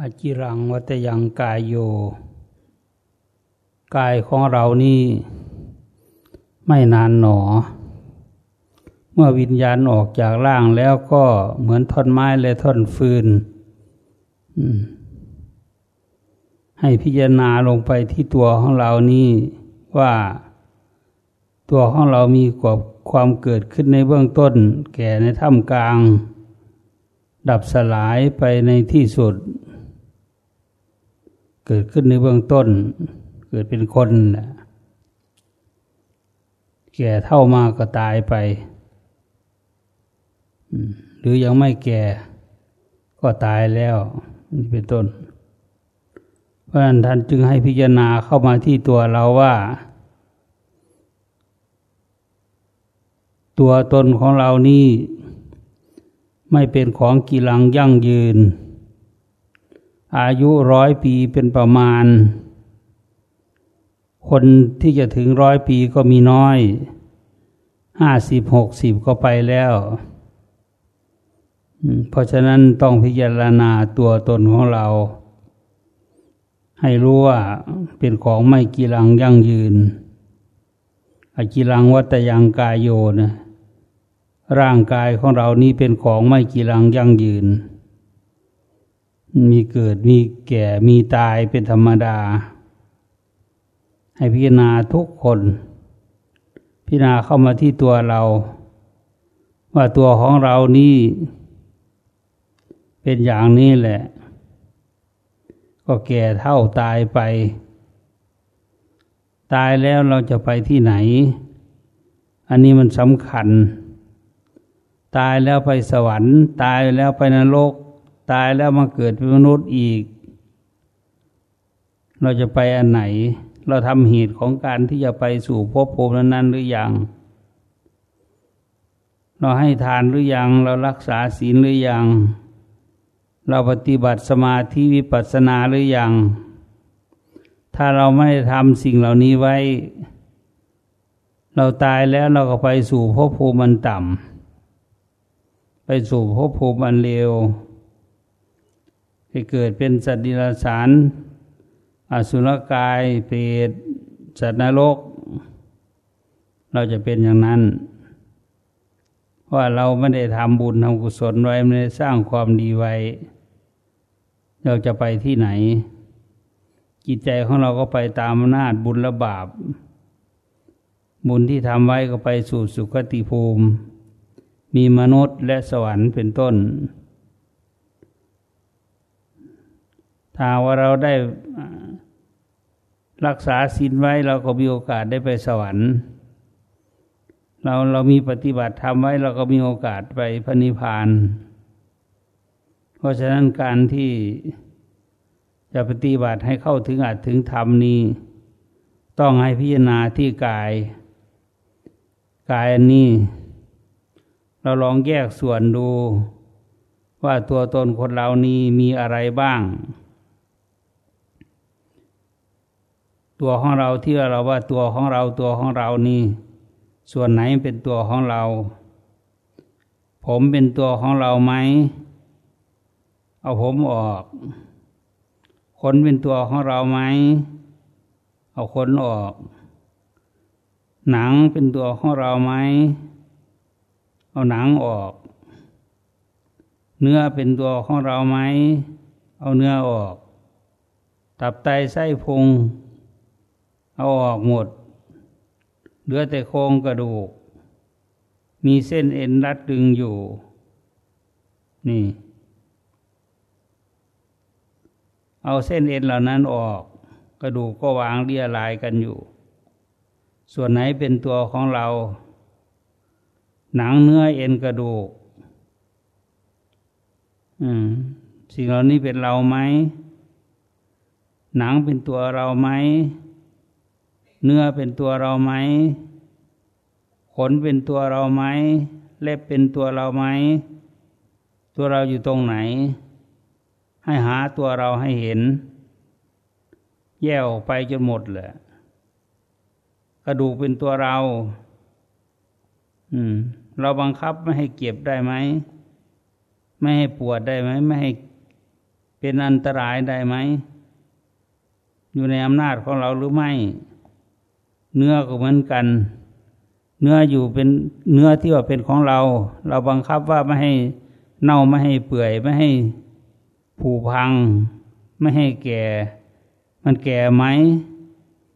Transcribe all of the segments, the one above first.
อจิรังวัตยังกายโย กายของเรานี่ ไม่นานหนอ เมื่อวิญญาณออกจากร่างแล้วก็เหมือนท่อนไม้และท่อนฟืน ให้พิจารณาลงไปที่ตัวของเรานี่ว่าตัวของเรามีกว่าความเกิดขึ้นในเบื้องต้น แก่ในถ้ำกลาง ดับสลายไปในที่สุด เกิดขึ้นในเบื้องต้น เกิดเป็นคนแก่เท่ามาก็ตายไปหรือยังไม่แก่ก็ตายแล้วนี่เป็นต้น เพราะฉะนั้นท่านจึงให้พิจารณาเข้ามาที่ตัวเราว่า ตัวตนของเรานี่ไม่เป็นของกีรังยั่งยืน อายุร้อยปีเป็นประมาณ คนที่จะถึงร้อยปีก็มีน้อยห้าสิบหกสิบก็ไปแล้ว เพราะฉะนั้นต้องพิจารณาตัวตนของเรา ให้รู้ว่าเป็นของไม่กีรังยั่งยืนอกิรังวัตยังกายโยนะร่างกายของเรานี้เป็นของไม่กีรังยั่งยืน มีเกิดมีแก่มีตายเป็นธรรมดา ให้พิจารณาทุกคน พิจารณาเข้ามาที่ตัวเรา ว่าตัวของเรานี้เป็นอย่างนี้แหละ ก็แก่เท่าตายไป ตายแล้วเราจะไปที่ไหน อันนี้มันสำคัญ ตายแล้วไปสวรรค์ ตายแล้วไปนรก ตายแล้วมาเกิดเป็นมนุษย์อีก เราจะไปอันไหน เราทำเหตุของการที่จะไปสู่ภพภูมินั้นหรืออยังเราให้ทานหรืออยัง เรารักษาศีลหรืออยัง เราปฏิบัติสมาธิวิปัสสนาหรืออยัง ถ้าเราไม่ทำสิ่งเหล่านี้ไว้ เราตายแล้วเราก็ไปสู่ภพภูมิมันต่ำไปสู่ภพภูมิอันเลว ให้เกิดเป็นสัตว์ดิลสารอสุรกายเปรตสัตว์นรก เราจะเป็นอย่างนั้นว่าเราไม่ได้ทำบุญทำกุศลไว้ไม่ได้สร้างความดีไว้ เราจะไปที่ไหน จิตใจของเราก็ไปตามอำนาจบุญและบาป บุญที่ทำไว้ก็ไปสู่สุคติภูมิ มีมนุษย์และสวรรค์เป็นต้น ถ้าว่าเราได้รักษาศีลไว้เราก็มีโอกาสได้ไปสวรรค์ เราเรามีปฏิบัติทำไว้เราก็มีโอกาสไปพระนิพพาน เพราะฉะนั้นการที่จะปฏิบัติให้เข้าถึงอาจถึงธรรมนี้ ต้องให้พิจารณาที่กาย กายอันนี้ เราลองแยกส่วนดู ว่าตัวตนคนเรานี้มีอะไรบ้าง ตัวของเราที่เราว่าตัวของเราตัวของเรานี่ ส่วนไหนเป็นตัวของเรา ผมเป็นตัวของเราไหม เอาผมออกขนเป็นตัวของเราไหม เอาขนออก หนังเป็นตัวของเราไหม เอาหนังออก เนื้อเป็นตัวของเราไหม เอาเนื้อออก ตับไตไส้พุง เอาออกหมด เหลือแต่โครงกระดูก มีเส้นเอ็นรัดดึงอยู่ นี่ เอาเส้นเอ็นเหล่านั้นออก กระดูกก็วางเรียลายกันอยู่ ส่วนไหนเป็นตัวของเรา หนังเนื้อเอ็นกระดูกสิ่งเหล่านี้เป็นเราไหม หนังเป็นตัวเราไหม เนื้อเป็นตัวเราไหม ขนเป็นตัวเราไหม เล็บเป็นตัวเราไหม ตัวเราอยู่ตรงไหน ให้หาตัวเราให้เห็น แยกออกไปจนหมดเลยกระดูกเป็นตัวเรา อืม เราบังคับไม่ให้เก็บได้ไหม ไม่ให้ปวดได้ไหม ไม่ให้เป็นอันตรายได้ไหม อยู่ในอำนาจของเราหรือไม่ เนื้อก็เหมือนกัน เนื้ออยู่เป็นเนื้อที่ว่าเป็นของเรา เราบังคับว่าไม่ให้เน่าไม่ให้เปื่อยไม่ให้ผุพัง ไม่ให้แก่ มันแก่ไหม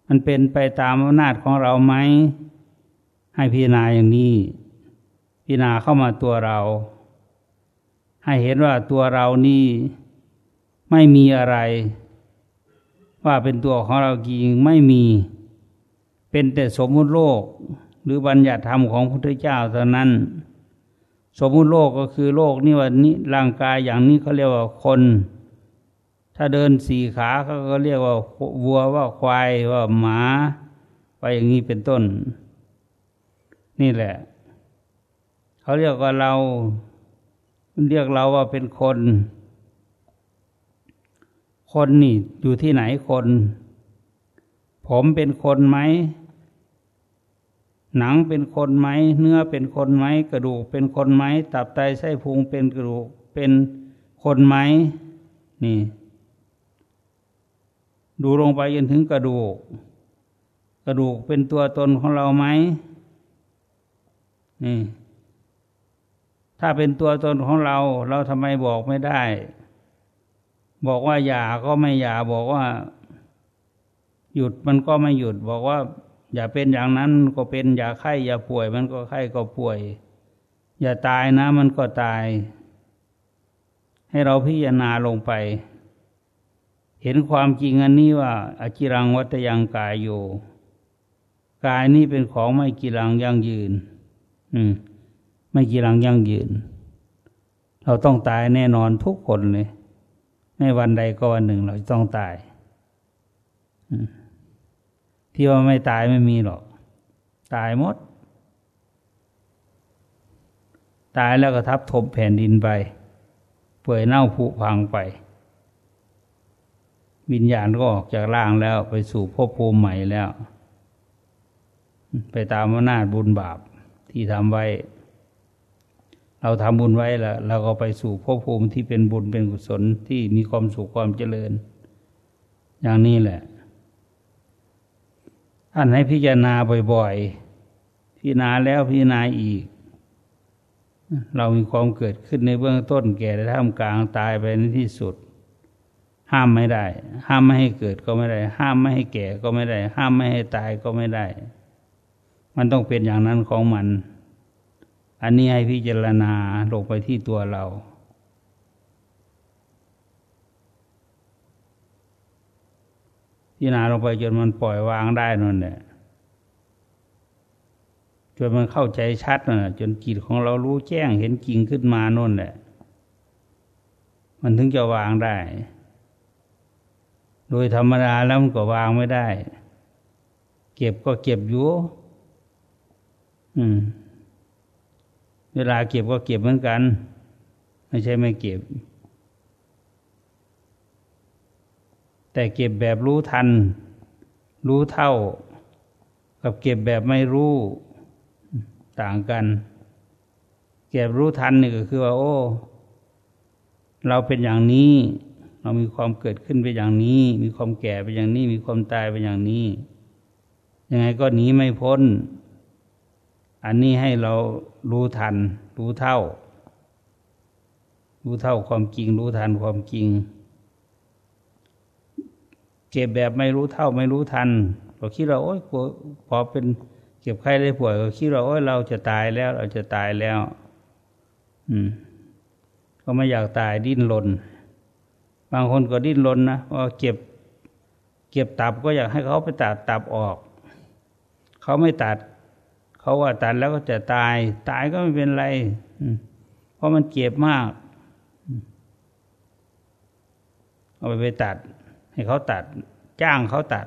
มันเป็นไปตามอำนาจของเราไหม ให้พิจารณาอย่างนี้ พิจารณาเข้ามาตัวเรา ให้เห็นว่าตัวเรานี่ไม่มีอะไร ว่าเป็นตัวของเราจริงไม่มี เป็นแต่สมมุติโลกหรือบัญญัติธรรมของพระพุทธเจ้าเท่านั้น สมมุติโลกก็คือโลกนี่ว่านี้ร่างกายอย่างนี้เขาเรียกว่าคน ถ้าเดินสี่ขาเขาก็เรียกว่าวัวว่าควายว่าหมาไปอย่างนี้เป็นต้น นี่แหละ เขาเรียกว่าเราเรียกเราว่าเป็นคน คนนี่อยู่ที่ไหนคน ผมเป็นคนไหม หนังเป็นคนไหม เนื้อเป็นคนไหม กระดูกเป็นคนไหม ตับไตไส้พุงเป็นกระดูกเป็นคนไหม นี่ ดูลงไปจนถึงกระดูก กระดูกเป็นตัวตนของเราไหม นี่ ถ้าเป็นตัวตนของเรา เราทำไมบอกไม่ได้ บอกว่าอย่าก็ไม่อย่าบอกว่า หยุดมันก็ไม่หยุดบอกว่า อย่าเป็นอย่างนั้นก็เป็นอย่าไข้อย่าป่วย มันก็ไข้ก็ป่วย อย่าตายนะ มันก็ตาย ให้เราพิจารณาลงไป เห็นความจริงอันนี้ว่าอาจิรังวัตยังกายอยู่ กายนี้เป็นของไม่กีรังยั่งยืน อืม ไม่กีรังยั่งยืน เราต้องตายแน่นอนทุกคนเลยในวันใดก็วันหนึ่งเราจะต้องตาย ที่ว่าไม่ตายไม่มีหรอก ตายหมด ตายแล้วก็ทับถมแผ่นดินไปเปื่อยเน่าผุพังไป วิญญาณก็ออกจากร่างแล้วไปสู่ภพภูมิใหม่แล้ว ไปตามอำนาจบุญบาปที่ทำไว้ เราทำบุญไว้แล้วเราก็ไปสู่ภพภูมิที่เป็นบุญเป็นกุศลที่มีความสุขความเจริญ อย่างนี้แหละ ท่านให้พิจารณาบ่อยๆ พิจารณาแล้วพิจารณาอีก เรามีความเกิดขึ้นในเบื้องต้นแก่ในท่ามกลางตายไปในที่สุด ห้ามไม่ได้ ห้ามไม่ให้เกิดก็ไม่ได้ ห้ามไม่ให้แก่ก็ไม่ได้ ห้ามไม่ให้ตายก็ไม่ได้ มันต้องเป็นอย่างนั้นของมัน อันนี้ให้พิจารณาลงไปที่ตัวเรา พิจารณาลงไปจนมันปล่อยวางได้นั่นแหละจนมันเข้าใจชัดนะจนจิตของเรารู้แจ้งเห็นจริงขึ้นมานั่นแหละ มันถึงจะวางได้ โดยธรรมดาแล้วมันก็วางไม่ได้ เก็บก็เก็บอยู่อืม เวลาเก็บก็เก็บเหมือนกัน ไม่ใช่ไม่เก็บ แต่เก็บแบบรู้ทัน รู้เท่า กับเก็บแบบไม่รู้ต่างกัน เก็บรู้ทันนี่ก็คือว่า โอ้ เราเป็นอย่างนี้ เรามีความเกิดขึ้นเป็นอย่างนี้ มีความแก่เป็นอย่างนี้ มีความตายเป็นอย่างนี้ ยังไงก็หนีไม่พ้น อันนี้ให้เรารู้ทัน รู้เท่า รู้เท่าความจริง รู้ทันความจริง เก็บแบบไม่รู้เท่าไม่รู้ทันเราคิดเราโอ๊ยพอเป็นเก็บไข้ได้ป่วยก็คิดเราโอ๊ยเราจะตายแล้ว เราจะตายแล้ว อืม ก็ไม่อยากตายดิ้นรนบางคนก็ดิ้นรนนะว่าเก็บ เก็บตับก็อยากให้เขาไปตัดตับออก เขาไม่ตัด เขาว่าตัดแล้วก็จะตาย ตายก็ไม่เป็นไรเพราะมันเจ็บมาก เอาไปไปตัด ให้เขาตัด จ้างเขาตัด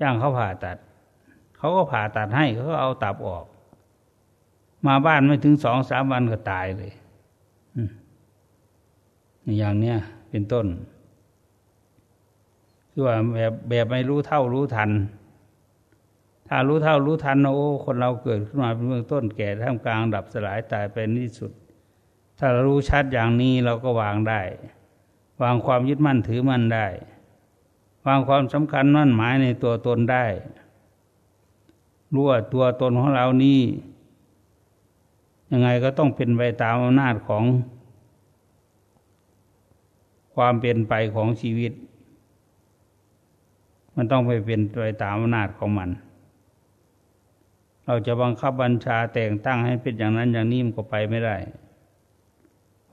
จ้างเขาผ่าตัด เขาก็ผ่าตัดให้เขาก็เอาตับออก มาบ้านไม่ถึงสองสามวันก็ตายเลยอย่างเนี้ยเป็นต้นคือว่าแบบแบบไม่รู้เท่ารู้ทัน ถ้ารู้เท่ารู้ทันโอ้คนเราเกิดขึ้นมาเป็นเบื้องต้นแก่ท่ามกลางดับสลายตายเป็นที่สุด ถ้ารารู้ชัดอย่างนี้เราก็วางได้ วางความยึดมั่นถือมั่นได้ วางความสำคัญมั่นหมายในตัวตนได้รู้ว่าตัวตนของเรานี้ยังไงก็ต้องเป็นไปตามอำนาจของ ความเป็นไปของชีวิต มันต้องไปเป็นไปตามอำนาจของมัน เราจะบังคับบัญชาแต่งตั้งให้เป็นอย่างนั้นอย่างนี้มันก็ไปไม่ได้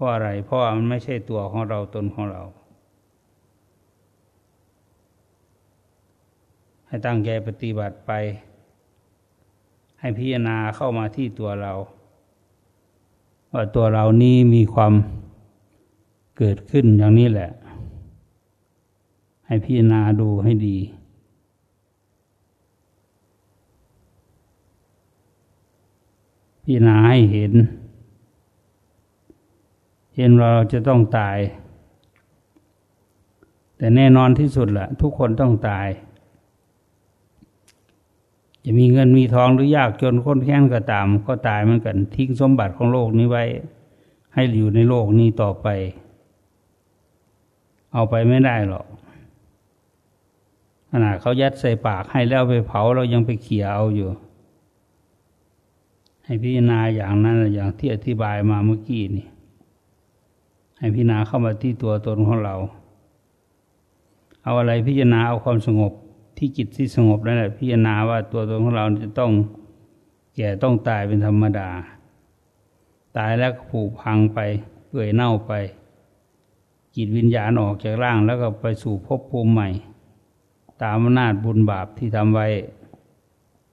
ราะอะไร เพราะมันไม่ใช่ตัวของเราตนของเรา ให้ตั้งใจปฏิบัติไป ให้พิจารณาเข้ามาที่ตัวเรา ว่าตัวเรานี้มีความเกิดขึ้นอย่างนี้แหละ ให้พิจารณาดูให้ดีพิจารณาให้เห็น เห็นเราจะต้องตาย แต่แน่นอนที่สุดละทุกคนต้องตาย จะมีเงินมีทองหรือยากจนคนแค้นก็ตาม ก็ตายเหมือนกัน ทิ้งสมบัติของโลกนี้ไว้ ให้อยู่ในโลกนี้ต่อไป เอาไปไม่ได้หรอกขนาดเขายัดใส่ปากให้แล้วไปเผาเรายังไปเขี่ยเอาอยู่ ให้พิจารณาอย่างนั้นอย่างที่อธิบายมาเมื่อกี้นี่ ให้พิจารณาเข้ามาที่ตัวตนของเรา เอาอะไรพิจารณาเอาความสงบที่จิตที่สงบนั่นแหละพิจารณาว่าตัวตนของเราจะต้องแก่ต้องตายเป็นธรรมดา ตายแล้วก็ผุพังไปเปื่อยเน่าไป จิตวิญญาณออกจากร่างแล้วก็ไปสู่ภพภูมิใหม่ ตามอำนาจบุญบาปที่ทำไว้